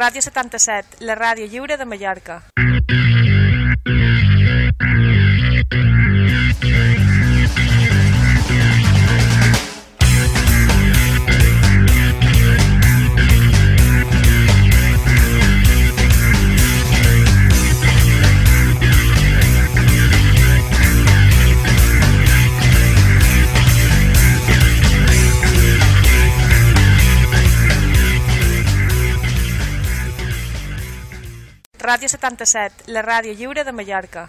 Ràdio 77, la ràdio lliure de Mallorca. Ràdio 77, la ràdio lliure de Mallorca.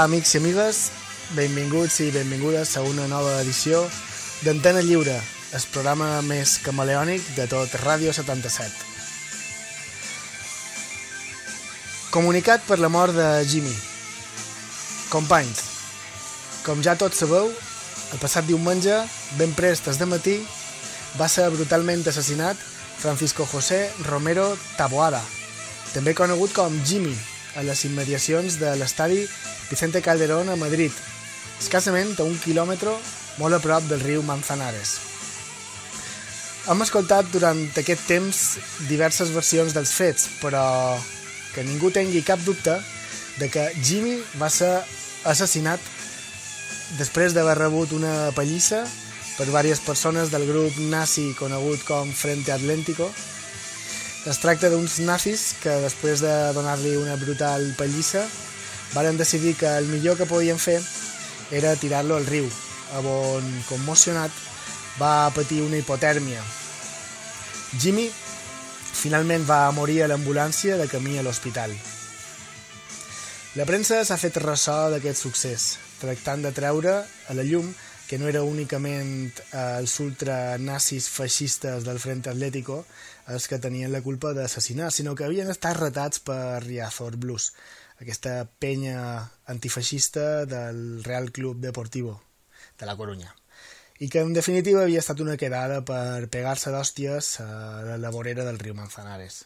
Amics i amigues, benvinguts i benvingudes a una nova edició d'Antena Lliure, el programa més camaleònic de tot Ràdio 77. Comunicat per la mort de Jimmy. Companys, com ja tots sabeu, el passat diumenge, ben prest de matí, va ser brutalment assassinat Francisco José Romero Taboada, també conegut com Jimmy, a les immediacions de l'estadi Vicente Calderón a Madrid, escassament a un quilòmetre molt a prop del riu Manzanares. Hem escoltat durant aquest temps diverses versions dels fets, però que ningú tingui cap dubte de que Jimmy va ser assassinat després d'haver rebut una pallissa per diverses persones del grup nazi conegut com Frente Atlántico. Es tracta d'uns nazis que després de donar-li una brutal pallissa varen decidir que el millor que podien fer era tirar-lo al riu, on, commocionat, va patir una hipotèrmia. Jimmy finalment va morir a l'ambulància de camí a l'hospital. La premsa s'ha fet ressò d'aquest succés, tractant de treure a la llum que no era únicament eh, els ultranazis feixistes del Frente Atlético els que tenien la culpa d'assassinar, sinó que havien estat retats per Riazor Blues, aquesta penya antifeixista del Real Club Deportivo de la Corunya i que en definitiva havia estat una quedada per pegar-se d'hòsties a la vorera del riu Manzanares.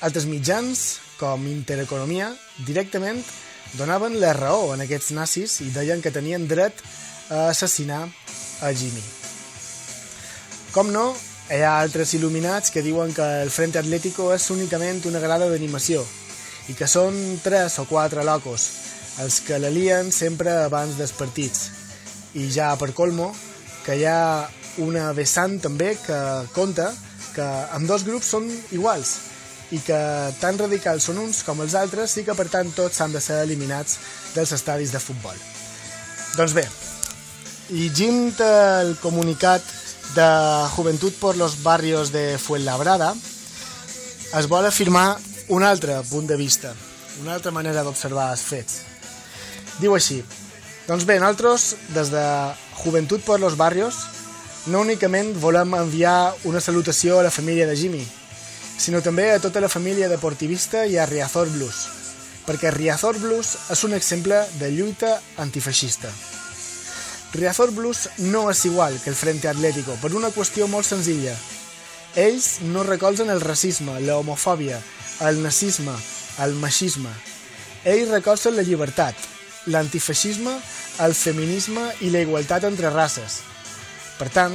Altres mitjans, com Intereconomia, directament donaven la raó en aquests nazis i deien que tenien dret a assassinar a Jimmy. Com no, hi ha altres il·luminats que diuen que el Frente Atlético és únicament una grada d'animació i que són tres o quatre locos els que la lien sempre abans dels partits. I ja per colmo, que hi ha una vessant també que conta que amb dos grups són iguals i que tan radicals són uns com els altres i que per tant tots han de ser eliminats dels estadis de futbol. Doncs bé, llegint el comunicat de Juventud por los Barrios de Fuenlabrada, es vol afirmar un altre punt de vista, una altra manera d'observar els fets. Diu així, doncs bé, nosaltres, des de Juventud per los Barrios, no únicament volem enviar una salutació a la família de Jimmy, sinó també a tota la família deportivista i a Riazor Blues, perquè Riazor Blues és un exemple de lluita antifeixista. Riazor Blues no és igual que el Frente Atlético per una qüestió molt senzilla. Ells no recolzen el racisme, la homofòbia, el nazisme, el machisme. Ells recolzen la llibertat, l'antifeixisme, el feminisme i la igualtat entre races. Per tant,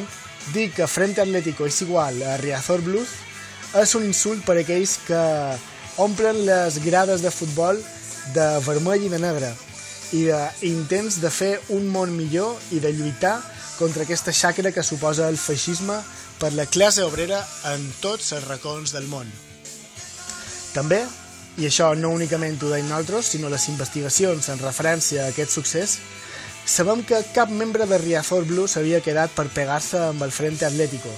dir que Frente Atlético és igual a Riazor Blues és un insult per a aquells que omplen les grades de futbol de vermell i de negre i d'intents de fer un món millor i de lluitar contra aquesta xacra que suposa el feixisme per la classe obrera en tots els racons del món. També, i això no únicament ho deim nosaltres, sinó les investigacions en referència a aquest succés, sabem que cap membre de Riazor Blues havia quedat per pegar-se amb el Frente Atlético,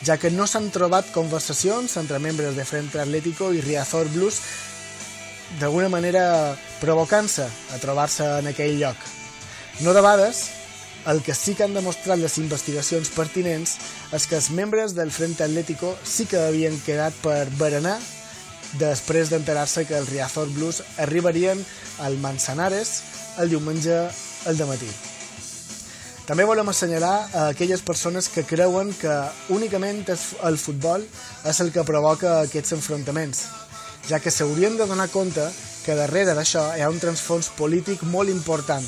ja que no s'han trobat conversacions entre membres de Frente Atlético i Riazor Blues d'alguna manera provocant-se a trobar-se en aquell lloc. No debades, el que sí que han demostrat les investigacions pertinents és que els membres del Frente Atlético sí que havien quedat per berenar després d'enterar-se que els Riazor Blues arribarien al Manzanares el diumenge al matí. També volem assenyalar a aquelles persones que creuen que únicament el futbol és el que provoca aquests enfrontaments, ja que s'haurien de donar compte que darrere d'això hi ha un transfons polític molt important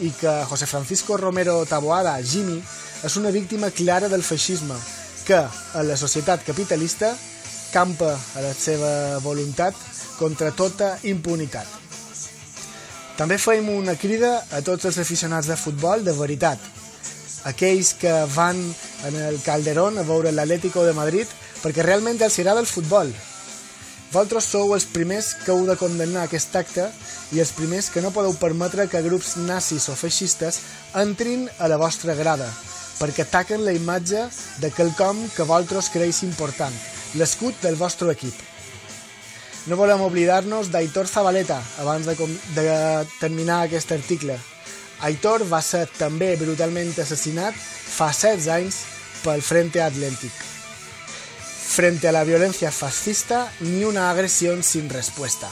i que José Francisco Romero Taboada, Jimmy, és una víctima clara del feixisme, que, a la societat capitalista, campa a la seva voluntat contra tota impunitat. També feim una crida a tots els aficionats de futbol de veritat, aquells que van en el Calderón a veure l'Atlético de Madrid perquè realment els agrada el futbol. Vosaltres sou els primers que heu de condemnar aquest acte i els primers que no podeu permetre que grups nazis o feixistes entrin a la vostra grada, perquè ataquen la imatge de quelcom que vosaltres creus important, l'escut del vostre equip. No volem oblidar-nos d'Aitor Zabaleta abans de, de terminar aquest article. Aitor va ser també brutalment assassinat fa 16 anys pel Frente Atlántic. Frente a la violencia fascista, ni una agresión sin respuesta.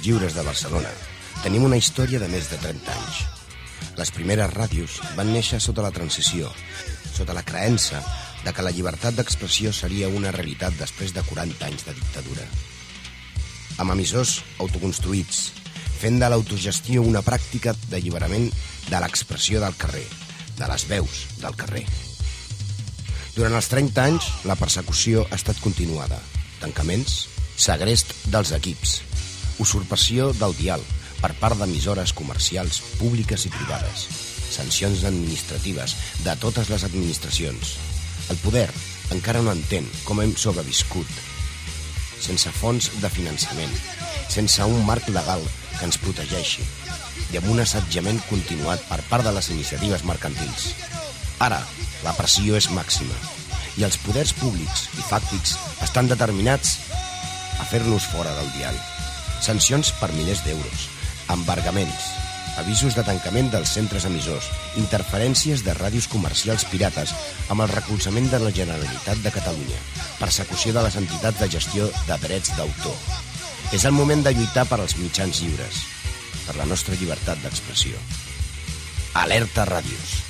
Ràdios lliures de Barcelona tenim una història de més de 30 anys. Les primeres ràdios van néixer sota la transició, sota la creença de que la llibertat d'expressió seria una realitat després de 40 anys de dictadura. Amb emissors autoconstruïts, fent de l'autogestió una pràctica d'alliberament de l'expressió del carrer, de les veus del carrer. Durant els 30 anys, la persecució ha estat continuada. Tancaments, segrest dels equips, usurpació del dial per part d'emissores comercials públiques i privades, sancions administratives de totes les administracions. El poder encara no entén com hem sobreviscut, sense fons de finançament, sense un marc legal que ens protegeixi i amb un assetjament continuat per part de les iniciatives mercantils. Ara, la pressió és màxima i els poders públics i fàctics estan determinats a fer-nos fora del diari sancions per milers d'euros, embargaments, avisos de tancament dels centres emissors, interferències de ràdios comercials pirates amb el recolzament de la Generalitat de Catalunya, persecució de les entitats de gestió de drets d'autor. És el moment de lluitar per als mitjans lliures, per la nostra llibertat d'expressió. Alerta Ràdios.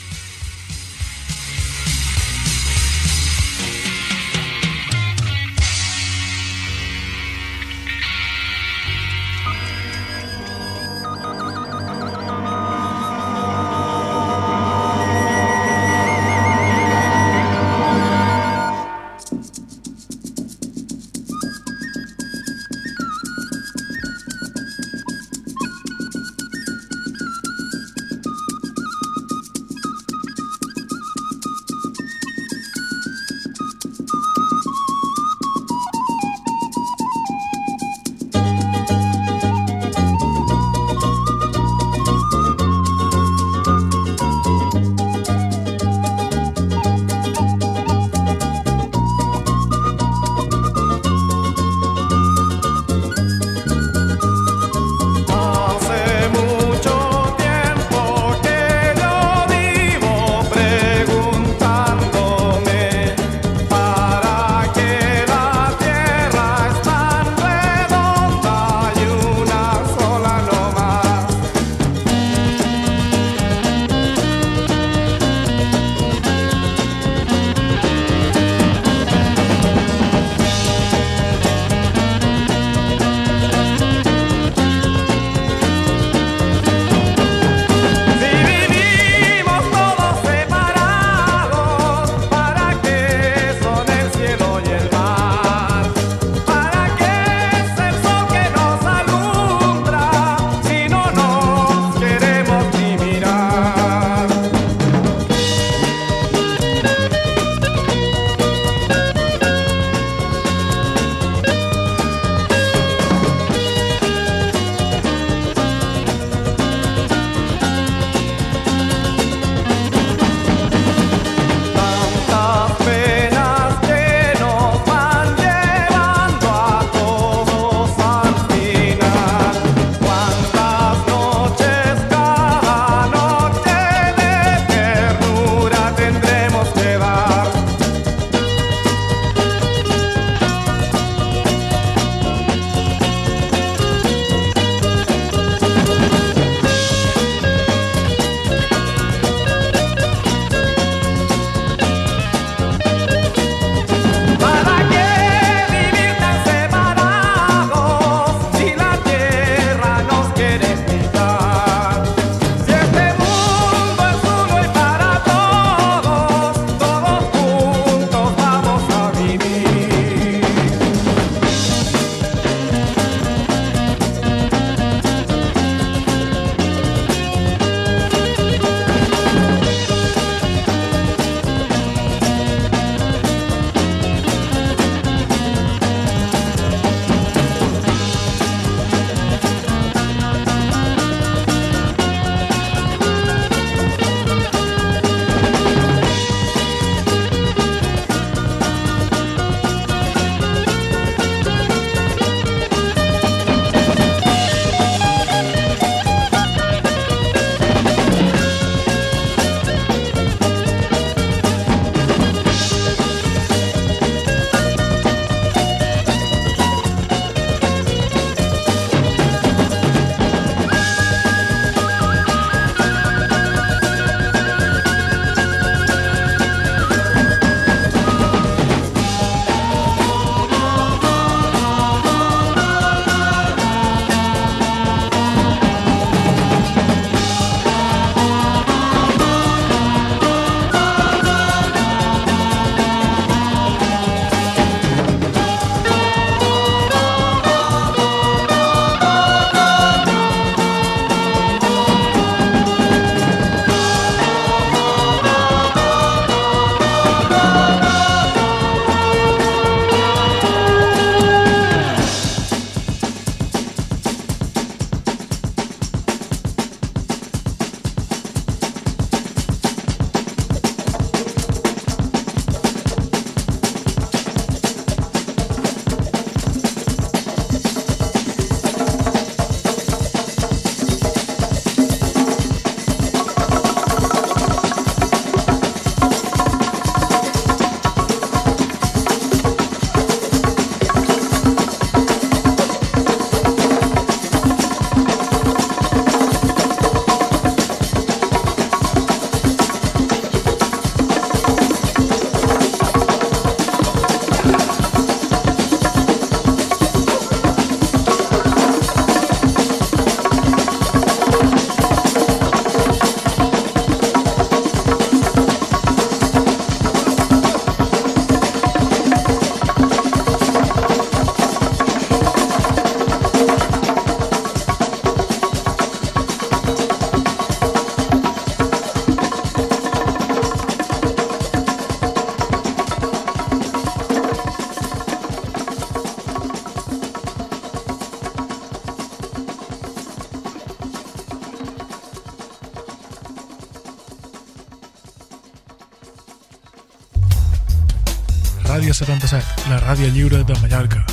Ràdio 77, la ràdio lliure de Mallorca.